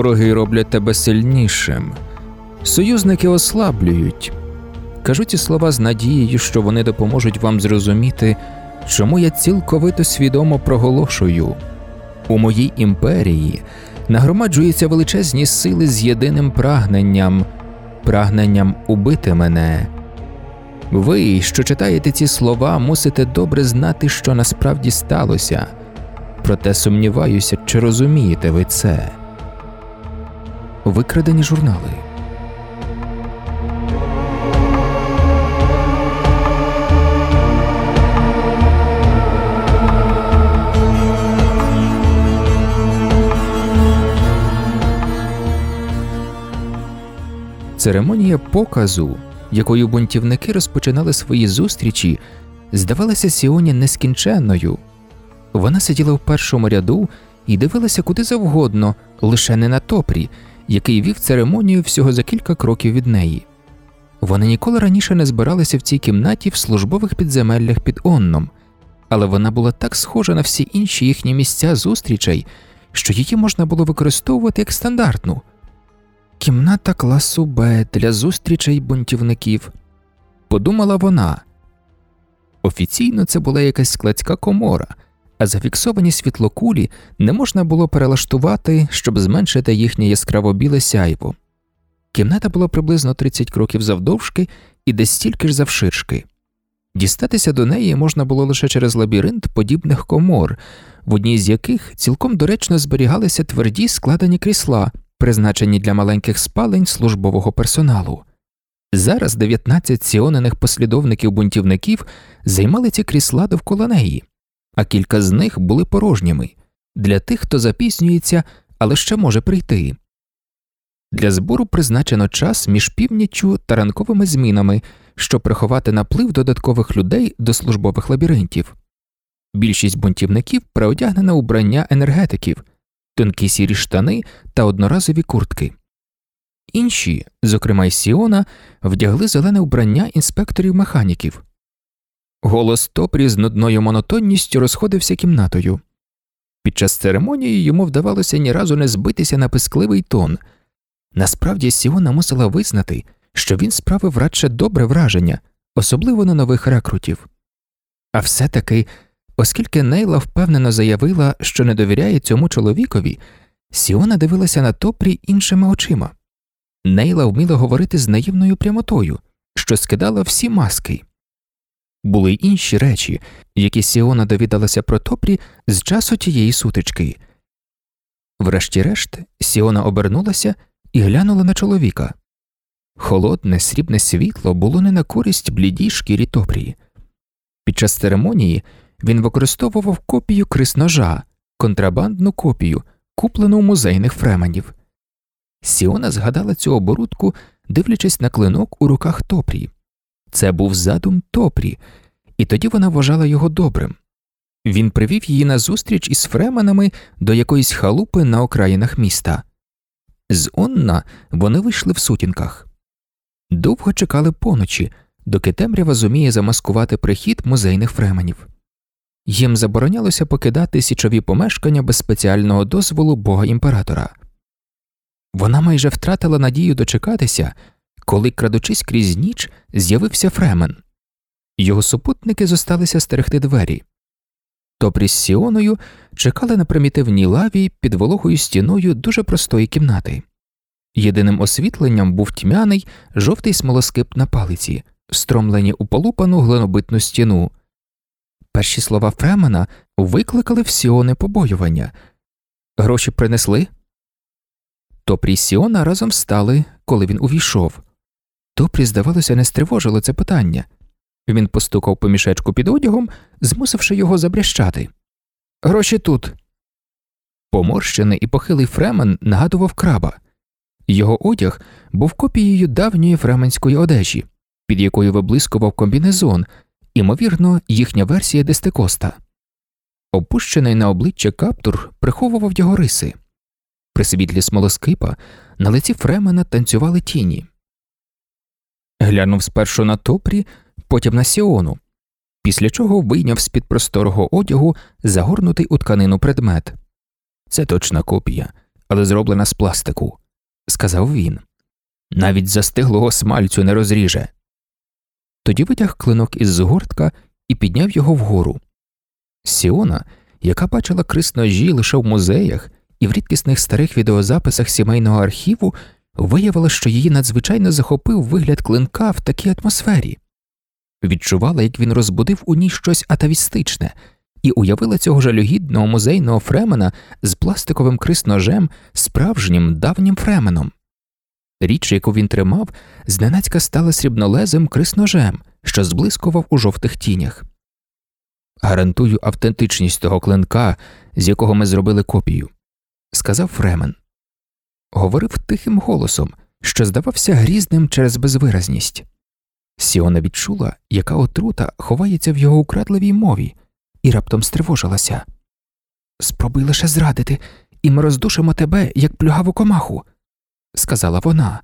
Вороги роблять тебе сильнішим, союзники ослаблюють. Кажу ці слова з надією, що вони допоможуть вам зрозуміти, чому я цілковито свідомо проголошую. У моїй імперії нагромаджуються величезні сили з єдиним прагненням прагненням убити мене. Ви, що читаєте ці слова, мусите добре знати, що насправді сталося, проте сумніваюся, чи розумієте ви це. Викрадені журнали. Церемонія показу, якою бунтівники розпочинали свої зустрічі, здавалася Сіоні нескінченною. Вона сиділа в першому ряду і дивилася куди завгодно, лише не на топрі, який вів церемонію всього за кілька кроків від неї. Вони ніколи раніше не збиралися в цій кімнаті в службових підземеллях під Онном, але вона була так схожа на всі інші їхні місця зустрічей, що її можна було використовувати як стандартну. Кімната класу Б для зустрічей бунтівників, подумала вона. Офіційно це була якась складська комора, а зафіксовані світлокулі не можна було перелаштувати, щоб зменшити їхнє яскраво біле сяйво. Кімната була приблизно 30 кроків завдовжки і десь стільки ж завширшки. Дістатися до неї можна було лише через лабіринт подібних комор, в одній з яких цілком доречно зберігалися тверді складені крісла, призначені для маленьких спалень службового персоналу. Зараз 19 сіонених послідовників бунтівників займали ці крісла довкола неї, а кілька з них були порожніми для тих, хто запізнюється, але ще може прийти. Для збору призначено час між північчю та ранковими змінами, щоб приховати наплив додаткових людей до службових лабіринтів. Більшість бунтівників переодягнена убрання енергетиків, тонкі сірі штани та одноразові куртки. Інші, зокрема й Сіона, вдягли зелене вбрання інспекторів механіків. Голос Топрі з нудною монотонністю розходився кімнатою. Під час церемонії йому вдавалося ні разу не збитися на пискливий тон. Насправді Сіона мусила визнати, що він справив радше добре враження, особливо на нових рекрутів. А все таки Оскільки Нейла впевнено заявила, що не довіряє цьому чоловікові, Сіона дивилася на Топрі іншими очима. Нейла вміла говорити з наївною прямотою, що скидала всі маски. Були інші речі, які Сіона довідалася про Топрі з часу тієї сутички. Врешті-решт, Сіона обернулася і глянула на чоловіка. Холодне, срібне світло було не на користь блідій шкірі Топрі. Під час церемонії він використовував копію крисножа, контрабандну копію, куплену у музейних фременів. Сіона згадала цю оборудку, дивлячись на клинок у руках Топрі. Це був задум Топрі, і тоді вона вважала його добрим. Він привів її на зустріч із фременами до якоїсь халупи на окраїнах міста. З Онна вони вийшли в сутінках. Довго чекали поночі, доки темрява зуміє замаскувати прихід музейних фременів їм заборонялося покидати січові помешкання без спеціального дозволу бога імператора. Вона майже втратила надію дочекатися, коли, крадучись крізь ніч, з'явився Фремен. Його супутники зосталися стерегти двері. Топрі з Сіоною чекали на примітивній лаві під вологою стіною дуже простої кімнати. Єдиним освітленням був тьмяний жовтий смолоскип на палиці, встромлені у полупану глинобитну стіну, Перші слова Фремена викликали в Сіони побоювання. Гроші принесли. Топрі Сіона разом встали, коли він увійшов. Топрі, здавалося, не стривожило це питання. Він постукав по мішечку під одягом, змусивши його забрящати. Гроші тут. Поморщений і похилий Фремен нагадував краба. Його одяг був копією давньої фременської одежі, під якою виблискував комбінезон, Імовірно, їхня версія дестекоста. Опущений на обличчя каптур приховував його риси. При світлі смолоскипа на лиці Фремена танцювали тіні. Глянув спершу на топрі, потім на Сіону, після чого вийняв з під просторого одягу загорнутий у тканину предмет. Це точна копія, але зроблена з пластику, сказав він. Навіть застиглого смальцю не розріже. Тоді витяг клинок із згортка і підняв його вгору. Сіона, яка бачила крис ножі лише в музеях і в рідкісних старих відеозаписах сімейного архіву, виявила, що її надзвичайно захопив вигляд клинка в такій атмосфері. Відчувала, як він розбудив у ній щось атавістичне, і уявила цього жалюгідного музейного фремена з пластиковим крис-ножем, справжнім давнім фременом. Річ, яку він тримав, зненацька стала срібнолезим крис-ножем, що зблискував у жовтих тінях. Гарантую автентичність того клинка, з якого ми зробили копію, сказав Фремен. Говорив тихим голосом, що здавався грізним через безвиразність. Сіона відчула, яка отрута ховається в його украдливій мові, і раптом стривожилася. Спробуй лише зрадити, і ми роздушимо тебе, як плюгаву комаху, сказала вона.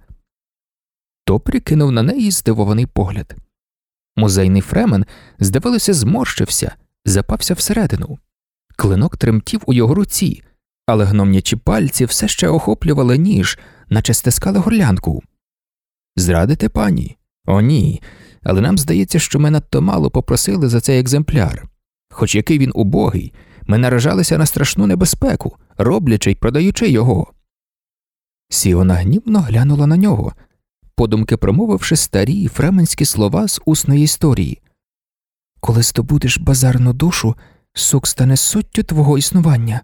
Топрі кинув на неї здивований погляд. Музейний Фремен, здавалося, зморщився, запався всередину. Клинок тремтів у його руці, але гномнячі пальці все ще охоплювали ніж, наче стискали горлянку. Зрадите, пані? О, ні. Але нам здається, що ми надто мало попросили за цей екземпляр. Хоч який він убогий, ми наражалися на страшну небезпеку, роблячи й продаючи його. Сіона гнівно глянула на нього, подумки промовивши старі фременські слова з усної історії. Коли здобудеш базарну душу, сук стане суттю твого існування.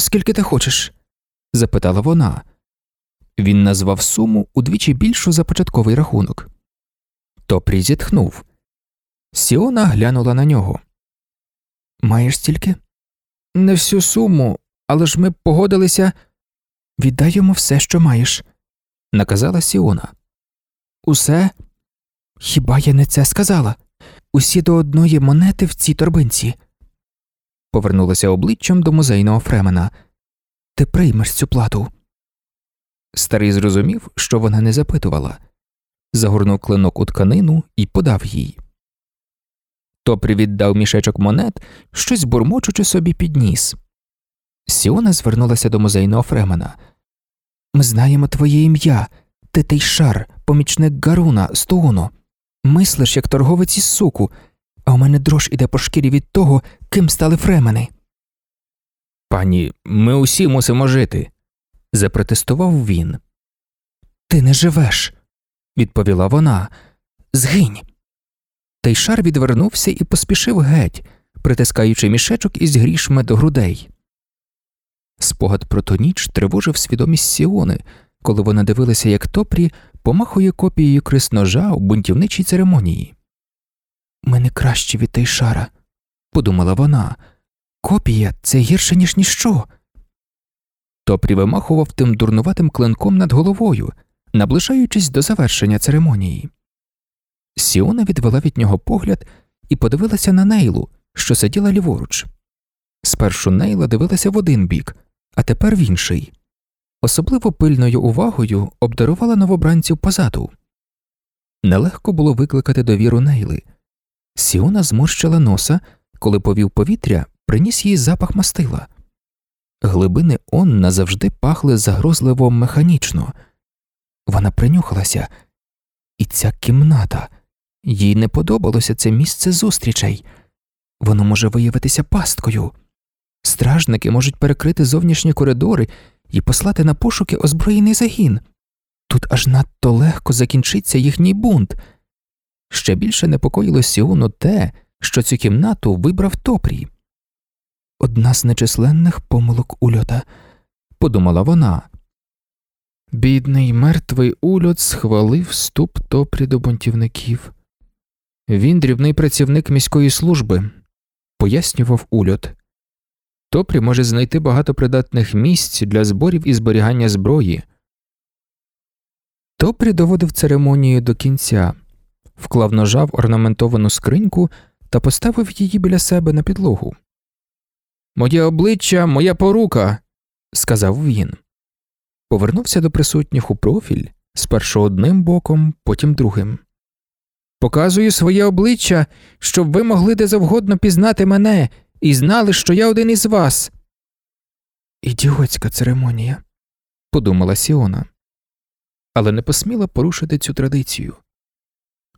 Скільки ти хочеш? запитала вона. Він назвав суму удвічі більшу за початковий рахунок. Топрі зітхнув. Сіона глянула на нього. Маєш стільки? Не всю суму, але ж ми погодилися. Віддай йому все, що маєш, наказала Сіона. Усе? Хіба я не це сказала? Усі до одної монети в цій торбинці. Повернулася обличчям до музейного Фремена. Ти приймеш цю плату. Старий зрозумів, що вона не запитувала, загорнув клинок у тканину і подав їй. Топрі віддав мішечок монет, щось бурмочучи собі підніс. Сіона звернулася до музейного Фремена. Ми знаємо твоє ім'я, ти Тейшар, помічник Гаруна з Мислиш, як торговець із суку, а у мене дрож іде по шкірі від того, ким стали фремени. Пані, ми усі мусимо жити, запротестував він. Ти не живеш, відповіла вона. Згинь. Тейшар відвернувся і поспішив геть, притискаючи мішечок із грішми до грудей. Спогад про ту ніч тривожив свідомість Сіони, коли вона дивилася, як Топрі помахує копією крис-ножа у бунтівничій церемонії. Ми не краще від Тейшара, подумала вона. Копія це гірше, ніж ніщо. Топрі вимахував тим дурнуватим клинком над головою, наближаючись до завершення церемонії. Сіона відвела від нього погляд і подивилася на нейлу, що сиділа ліворуч. Спершу нейла дивилася в один бік, а тепер в інший. Особливо пильною увагою обдарувала новобранців позаду. Нелегко було викликати довіру нейли. Сіона зморщила носа, коли повів повітря, приніс їй запах мастила. Глибини он назавжди пахли загрозливо механічно. Вона принюхалася, і ця кімната їй не подобалося це місце зустрічей. Воно може виявитися пасткою. Стражники можуть перекрити зовнішні коридори і послати на пошуки озброєний загін. Тут аж надто легко закінчиться їхній бунт. Ще більше непокоїло Сіону те, що цю кімнату вибрав Топрій. Одна з нечисленних помилок ульота, подумала вона. Бідний мертвий ульот схвалив вступ Топрі до бунтівників. Він дрібний працівник міської служби, пояснював ульот. Топрі може знайти багато придатних місць для зборів і зберігання зброї. Топрі доводив церемонію до кінця, вклав ножа в орнаментовану скриньку та поставив її біля себе на підлогу. Моє обличчя, моя порука, сказав він. Повернувся до присутніх у профіль спершу одним боком, потім другим. Показую своє обличчя, щоб ви могли де завгодно пізнати мене і знали, що я один із вас. Ідіотська церемонія, подумала Сіона, але не посміла порушити цю традицію.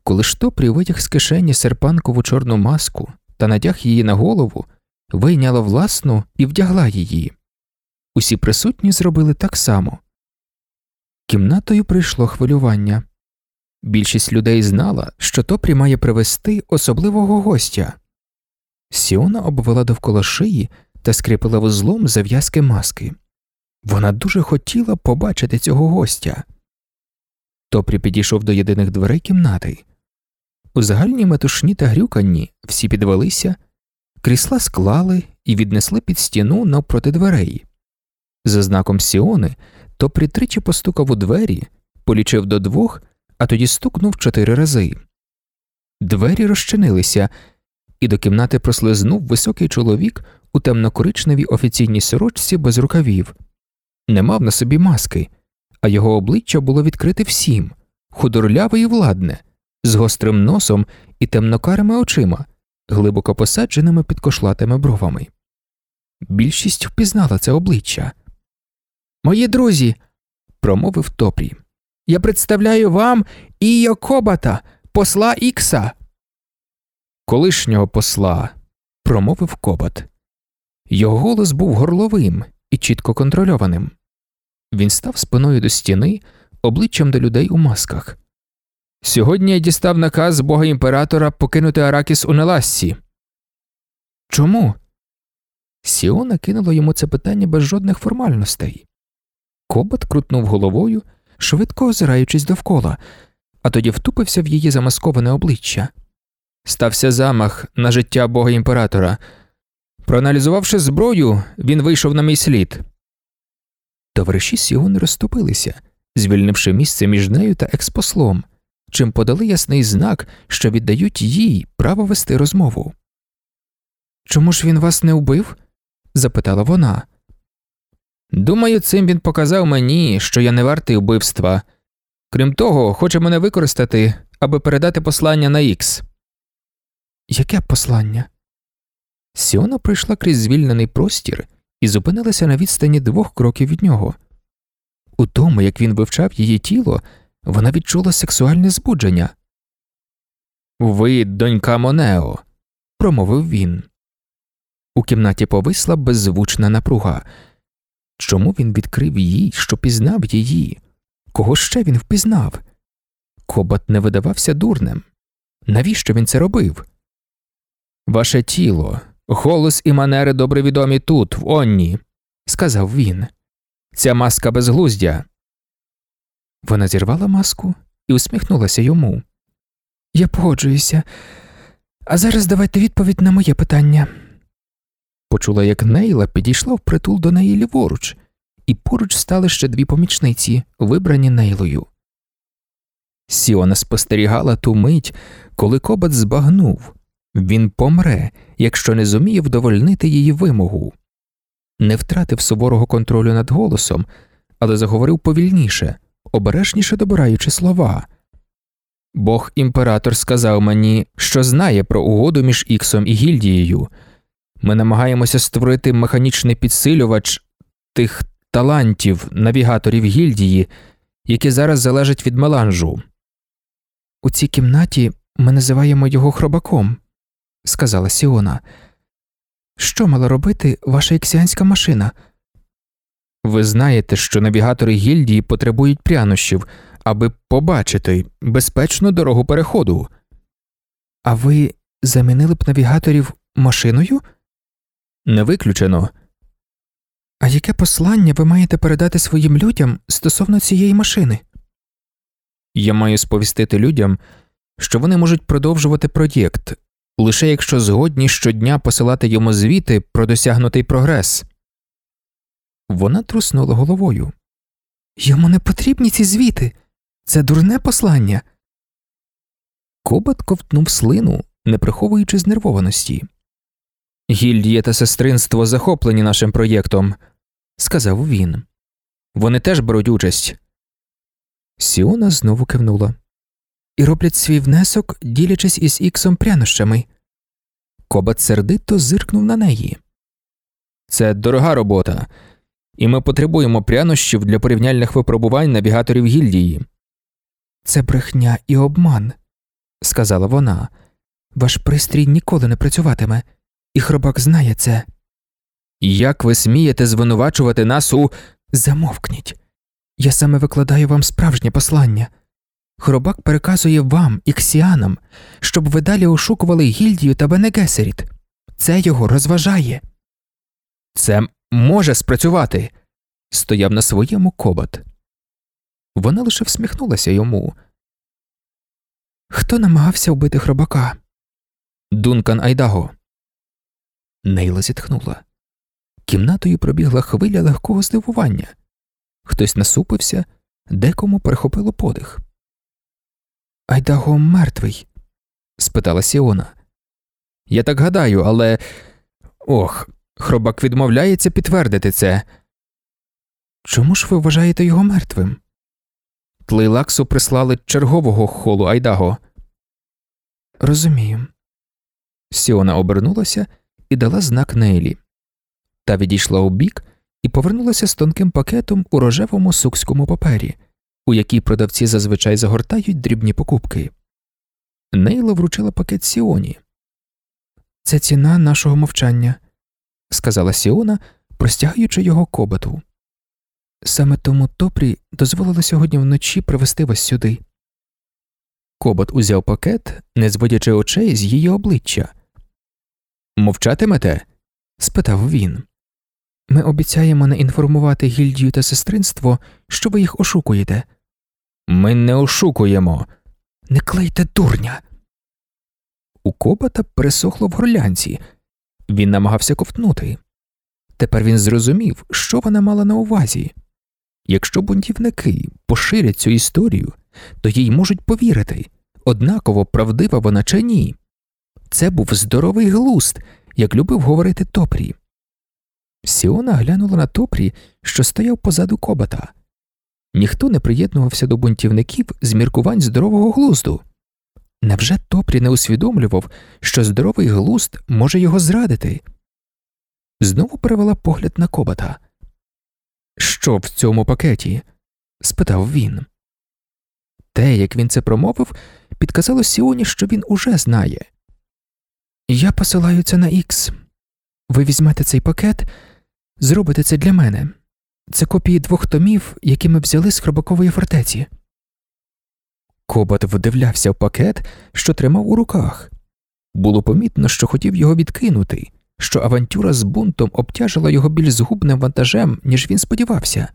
Коли Штопрі витяг з кишені серпанкову чорну маску та надяг її на голову, вийняла власну і вдягла її. Усі присутні зробили так само. Кімнатою прийшло хвилювання. Більшість людей знала, що Топрі має привезти особливого гостя. Сіона обвела довкола шиї та скріпила вузлом зав'язки маски. Вона дуже хотіла побачити цього гостя. Топрі підійшов до єдиних дверей кімнати. У загальній метушні та грюканні всі підвелися, крісла склали і віднесли під стіну навпроти дверей. За знаком Сіони Топрі тричі постукав у двері, полічив до двох, а тоді стукнув чотири рази. Двері розчинилися, і до кімнати прослизнув високий чоловік у темнокоричневій офіційній сорочці без рукавів. Не мав на собі маски, а його обличчя було відкрите всім худорляве і владне, з гострим носом і темнокарими очима, глибоко посадженими під кошлатими бровами. Більшість впізнала це обличчя. Мої друзі, промовив Топрі, я представляю вам Ійо Кобата, посла Ікса. Колишнього посла, промовив Кобат. Його голос був горловим і чітко контрольованим. Він став спиною до стіни, обличчям до людей у масках. Сьогодні я дістав наказ бога імператора покинути Аракіс у Нелассі. Чому? Сіона кинула йому це питання без жодних формальностей. Кобат крутнув головою, швидко озираючись довкола, а тоді втупився в її замасковане обличчя. Стався замах на життя бога імператора. Проаналізувавши зброю, він вийшов на мій слід. Товариші Сіони розступилися, звільнивши місце між нею та експослом, чим подали ясний знак, що віддають їй право вести розмову. Чому ж він вас не вбив? запитала вона. Думаю, цим він показав мені, що я не вартий вбивства. Крім того, хоче мене використати, аби передати послання на Ікс. Яке послання? Сіона пройшла крізь звільнений простір і зупинилася на відстані двох кроків від нього. У тому, як він вивчав її тіло, вона відчула сексуальне збудження. Ви, донька Монео, промовив він. У кімнаті повисла беззвучна напруга. Чому він відкрив їй, що пізнав її? Кого ще він впізнав? Кобат не видавався дурним. Навіщо він це робив? Ваше тіло, голос і манери добре відомі тут, в Онні, сказав він. Ця маска безглуздя. Вона зірвала маску і усміхнулася йому. Я погоджуюся, а зараз давайте відповідь на моє питання. Почула, як Нейла підійшла впритул до неї ліворуч, і поруч стали ще дві помічниці, вибрані Нейлою. Сіона спостерігала ту мить, коли кобат збагнув він помре, якщо не зуміє вдовольнити її вимогу. Не втратив суворого контролю над голосом, але заговорив повільніше, обережніше добираючи слова. Бог імператор сказав мені, що знає про угоду між Іксом і гільдією. Ми намагаємося створити механічний підсилювач тих талантів, навігаторів гільдії, які зараз залежать від меланжу. У цій кімнаті ми називаємо його хробаком, сказала Сіона. Що мала робити ваша іксіанська машина? Ви знаєте, що навігатори гільдії потребують прянощів, аби побачити безпечну дорогу переходу. А ви замінили б навігаторів машиною? Не виключено. А яке послання ви маєте передати своїм людям стосовно цієї машини? Я маю сповістити людям, що вони можуть продовжувати проєкт, лише якщо згодні щодня посилати йому звіти про досягнутий прогрес. Вона труснула головою. Йому не потрібні ці звіти. Це дурне послання. Кобат ковтнув слину, не приховуючи знервованості. Гільдія та сестринство захоплені нашим проєктом, сказав він. Вони теж беруть участь. Сіона знову кивнула. І роблять свій внесок, ділячись із іксом прянощами. Кобат сердито зиркнув на неї. Це дорога робота, і ми потребуємо прянощів для порівняльних випробувань навігаторів гільдії. Це брехня і обман, сказала вона. Ваш пристрій ніколи не працюватиме, і хробак знає це. Як ви смієте звинувачувати нас у. Замовкніть. Я саме викладаю вам справжнє послання. Хробак переказує вам, іксіанам, щоб ви далі ошукували гільдію та Бенегесеріт. Це його розважає. Це може спрацювати. стояв на своєму кобот. Вона лише всміхнулася йому. Хто намагався вбити хробака? Дункан Айдаго. Нейла зітхнула. Кімнатою пробігла хвиля легкого здивування. Хтось насупився, декому перехопило подих. Айдаго мертвий? спитала Сіона. Я так гадаю, але. Ох, хробак відмовляється підтвердити це. Чому ж ви вважаєте його мертвим? Тлейлаксу прислали чергового холу Айдаго. Розумію. Сіона обернулася і дала знак Нейлі. Та відійшла у бік і повернулася з тонким пакетом у рожевому сукському папері, у який продавці зазвичай загортають дрібні покупки. Нейла вручила пакет Сіоні. Це ціна нашого мовчання, сказала Сіона, простягаючи його кобату. Саме тому Топрі дозволило сьогодні вночі привезти вас сюди. Кобот узяв пакет, не зводячи очей з її обличчя. Мовчатимете? спитав він. Ми обіцяємо не інформувати гільдію та сестринство, що ви їх ошукуєте. Ми не ошукуємо. Не клейте дурня. У кобота пересохло в горлянці. Він намагався ковтнути. Тепер він зрозумів, що вона мала на увазі. Якщо бунтівники поширять цю історію, то їй можуть повірити, однаково правдива вона чи ні. Це був здоровий глуст, як любив говорити Топрі. Сіона глянула на Топрі, що стояв позаду кобота. Ніхто не приєднувався до бунтівників з міркувань здорового глузду. Невже Топрі не усвідомлював, що здоровий глузд може його зрадити? Знову перевела погляд на кобота. Що в цьому пакеті? спитав він. Те, як він це промовив, підказало Сіоні, що він уже знає. Я посилаю це на Ікс. Ви візьмете цей пакет, зробите це для мене. Це копії двох томів, які ми взяли з хробакової фортеці. Кобот вдивлявся в пакет, що тримав у руках. Було помітно, що хотів його відкинути, що авантюра з бунтом обтяжила його більш згубним вантажем, ніж він сподівався.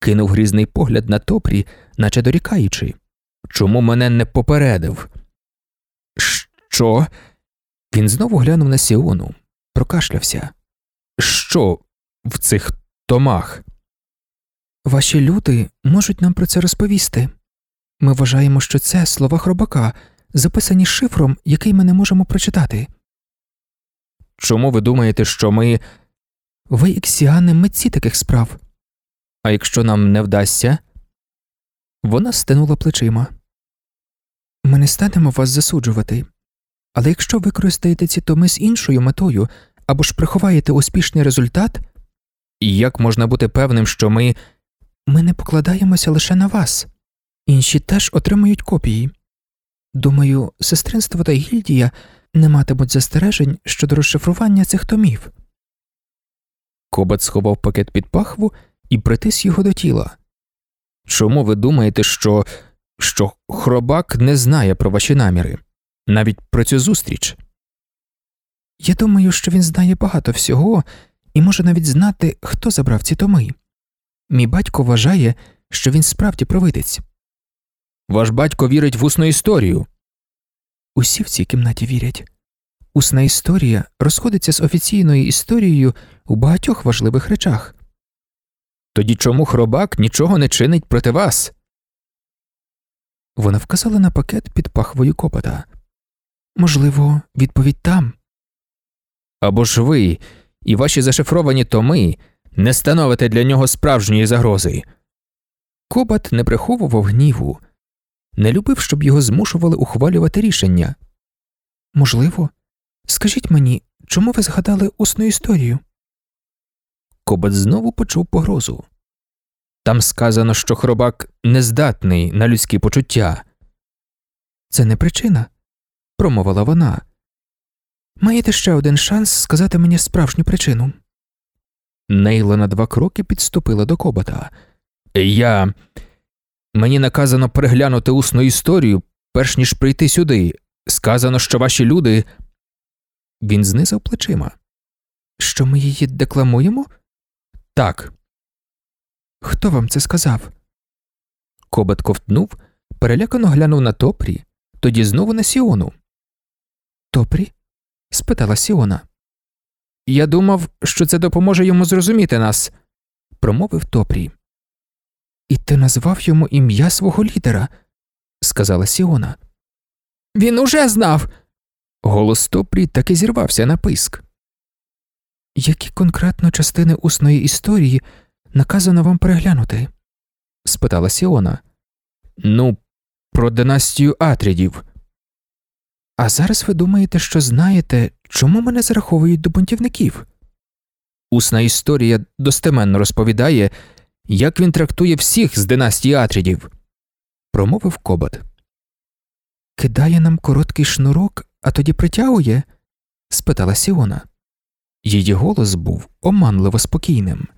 Кинув грізний погляд на топрі, наче дорікаючи чому мене не попередив? Що? Він знову глянув на Сіону, прокашлявся. Що в цих томах? Ваші люди можуть нам про це розповісти. Ми вважаємо, що це слова хробака, записані шифром, який ми не можемо прочитати. Чому ви думаєте, що ми. Ви, іксіани, митці таких справ. А якщо нам не вдасться? Вона стинула плечима. Ми не станемо вас засуджувати. Але якщо використаєте ці томи з іншою метою або ж приховаєте успішний результат, як можна бути певним, що ми. Ми не покладаємося лише на вас, інші теж отримують копії. Думаю, сестринство та гільдія не матимуть застережень щодо розшифрування цих томів. Кобат сховав пакет під пахву і притис його до тіла. Чому ви думаєте, що що хробак не знає про ваші наміри, навіть про цю зустріч? Я думаю, що він знає багато всього і може навіть знати, хто забрав ці томи. Мій батько вважає, що він справді провидець. Ваш батько вірить в усну історію. Усі в цій кімнаті вірять. Усна історія розходиться з офіційною історією у багатьох важливих речах. Тоді чому хробак нічого не чинить проти вас? Вона вказала на пакет під пахвою копота. Можливо, відповідь там. Або ж ви і ваші зашифровані томи не становите для нього справжньої загрози. Кобат не приховував гніву, не любив, щоб його змушували ухвалювати рішення. Можливо, скажіть мені, чому ви згадали усну історію? Кобот знову почув погрозу. Там сказано, що хробак нездатний на людські почуття. Це не причина, промовила вона. Маєте ще один шанс сказати мені справжню причину. Нейла на два кроки підступила до кобота. Я. Мені наказано переглянути усну історію, перш ніж прийти сюди. Сказано, що ваші люди. Він знизав плечима. Що ми її декламуємо? Так. Хто вам це сказав? Кобот ковтнув, перелякано глянув на топрі, тоді знову на Сіону. Топрі? спитала Сіона. Я думав, що це допоможе йому зрозуміти нас, промовив Топрі. І ти назвав йому ім'я свого лідера, сказала Сіона. Він уже знав. Голос Топрі таки зірвався на писк. Які конкретно частини усної історії наказано вам переглянути? спитала Сіона. Ну, про династію Атрідів. А зараз ви думаєте, що знаєте, чому мене зараховують до бунтівників? Усна історія достеменно розповідає, як він трактує всіх з династії Атрідів, промовив Кобот. Кидає нам короткий шнурок, а тоді притягує? спитала Сіона. Її голос був оманливо спокійним.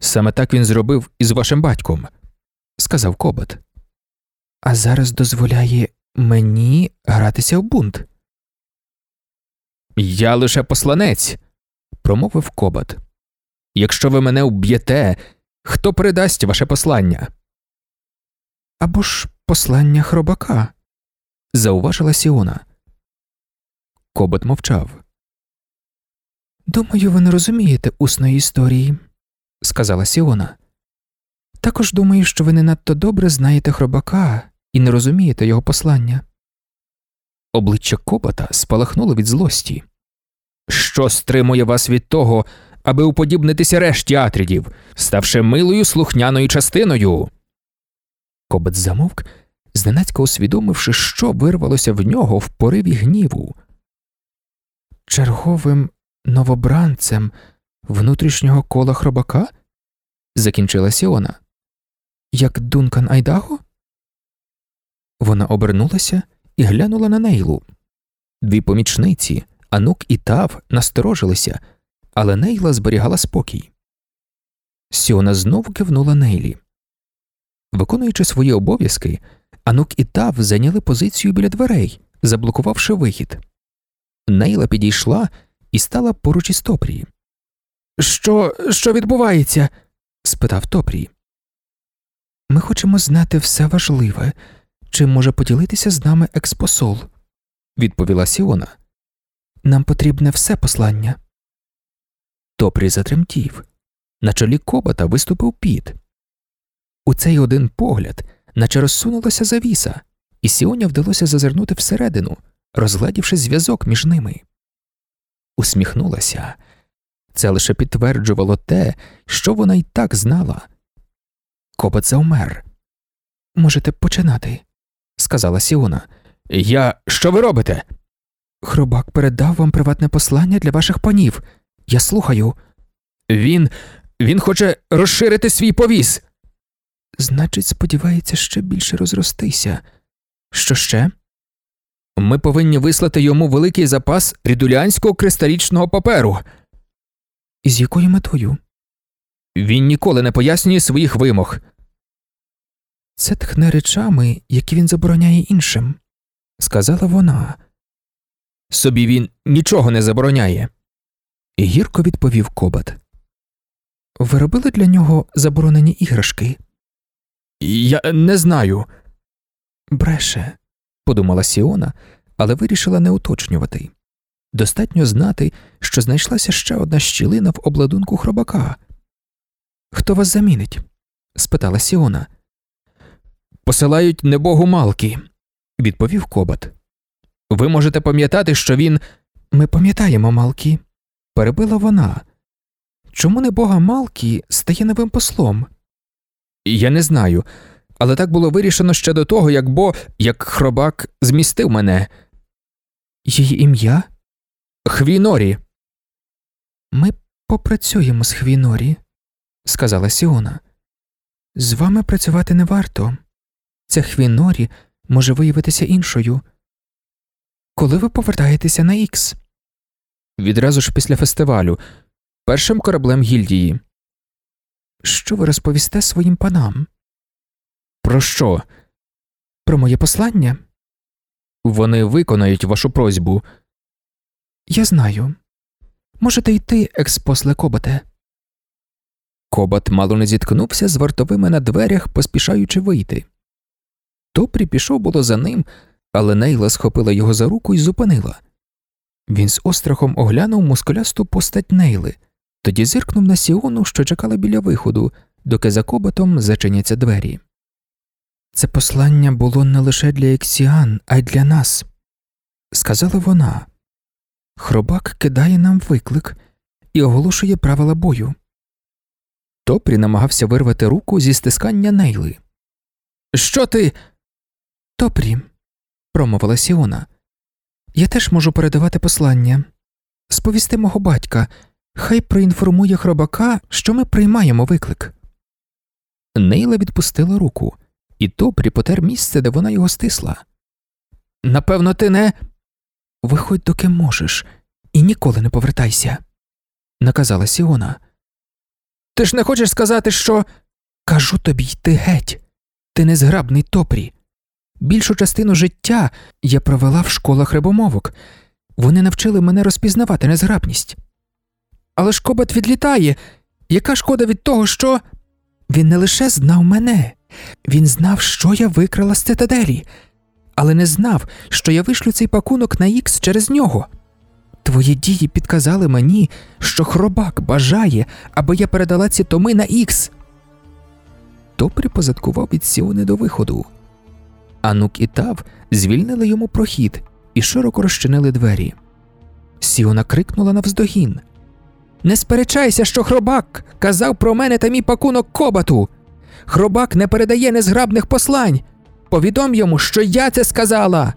Саме так він зробив із вашим батьком, сказав Кобот. А зараз дозволяє мені гратися в бунт. Я лише посланець, промовив Кобот. Якщо ви мене вб'єте, хто передасть ваше послання? Або ж послання хробака, зауважила Сіона. Кобот мовчав. Думаю, ви не розумієте усної історії, сказала Сіона. Також думаю, що ви не надто добре знаєте хробака і не розумієте його послання. Обличчя Кобота спалахнуло від злості. Що стримує вас від того, аби уподібнитися решті атрідів, ставши милою слухняною частиною? Кобот замовк, зненацька усвідомивши, що вирвалося в нього в пориві гніву. Черговим новобранцем внутрішнього кола хробака? закінчила Сіона. Як Дункан Айдаго? Вона обернулася і глянула на Нейлу. Дві помічниці, Анук і Тав, насторожилися, але Нейла зберігала спокій. Сіона знову кивнула Нейлі. Виконуючи свої обов'язки, Анук і Тав зайняли позицію біля дверей, заблокувавши вихід. Нейла підійшла і стала поруч із Топрі. Що що відбувається? спитав Топрі. Ми хочемо знати все важливе. Чи може поділитися з нами експосол? відповіла Сіона. Нам потрібне все послання. Топрі затремтів. На чолі кобота виступив піт. У цей один погляд, наче розсунулася завіса, і Сіоні вдалося зазирнути всередину, розгледівши зв'язок між ними. Усміхнулася. Це лише підтверджувало те, що вона й так знала. Кобот завмер. Можете починати, сказала Сіона. Я. Що ви робите? Хробак передав вам приватне послання для ваших панів. Я слухаю. Він. він хоче розширити свій повіс. Значить, сподівається ще більше розростися. Що ще? Ми повинні вислати йому великий запас рідулянського кристалічного паперу. І з якою метою? Він ніколи не пояснює своїх вимог. Це тхне речами, які він забороняє іншим, сказала вона. Собі він нічого не забороняє. Гірко відповів Кобат. Ви робили для нього заборонені іграшки? Я не знаю. Бреше, подумала Сіона, але вирішила не уточнювати. Достатньо знати, що знайшлася ще одна щілина в обладунку хробака. Хто вас замінить? спитала Сіона. Посилають небогу Малкі, відповів Кобат. Ви можете пам'ятати, що він. Ми пам'ятаємо Малкі, перебила вона. Чому не бога Малкі стає новим послом? Я не знаю, але так було вирішено ще до того, як бо як хробак змістив мене. Її ім'я? Хвінорі. Ми Попрацюємо з Хвінорі, сказала Сіона. З вами працювати не варто. Ця Хвінорі може виявитися іншою. Коли ви повертаєтеся на Ікс? Відразу ж після фестивалю, першим кораблем гільдії. Що ви розповісте своїм панам? Про що? Про моє послання? Вони виконають вашу просьбу. Я знаю. Можете йти, експосле Коботе. Кобат мало не зіткнувся з вартовими на дверях, поспішаючи вийти. Топрі пішов було за ним, але Нейла схопила його за руку і зупинила. Він з острахом оглянув мускулясту постать Нейли, тоді зиркнув на Сіону, що чекала біля виходу, доки за коботом зачиняться двері. Це послання було не лише для ексіан, а й для нас, сказала вона. Хробак кидає нам виклик і оголошує правила бою. Топрі намагався вирвати руку зі стискання Нейли. Що ти? Топрі, промовила Сіона. Я теж можу передавати послання. Сповісти мого батька, хай проінформує хробака, що ми приймаємо виклик. Нейла відпустила руку, і Топрі потер місце, де вона його стисла. Напевно, ти не. Виходь, доки можеш, і ніколи не повертайся, наказала Сіона. Ти ж не хочеш сказати, що. Кажу тобі йти геть. Ти незграбний топрі. Більшу частину життя я провела в школах рибомовок. Вони навчили мене розпізнавати незграбність. Але ж кобат відлітає. Яка шкода від того, що. Він не лише знав мене, він знав, що я викрала з цитаделі, але не знав, що я вишлю цей пакунок на Ікс через нього. Твої дії підказали мені, що хробак бажає, аби я передала ці томи на Ікс. Топрі позадкував від Сіони до виходу. Анук і Тав звільнили йому прохід і широко розчинили двері. Сіона крикнула навздогін. Не сперечайся, що хробак казав про мене та мій пакунок кобату. Хробак не передає незграбних послань. Повідом йому, що я це сказала.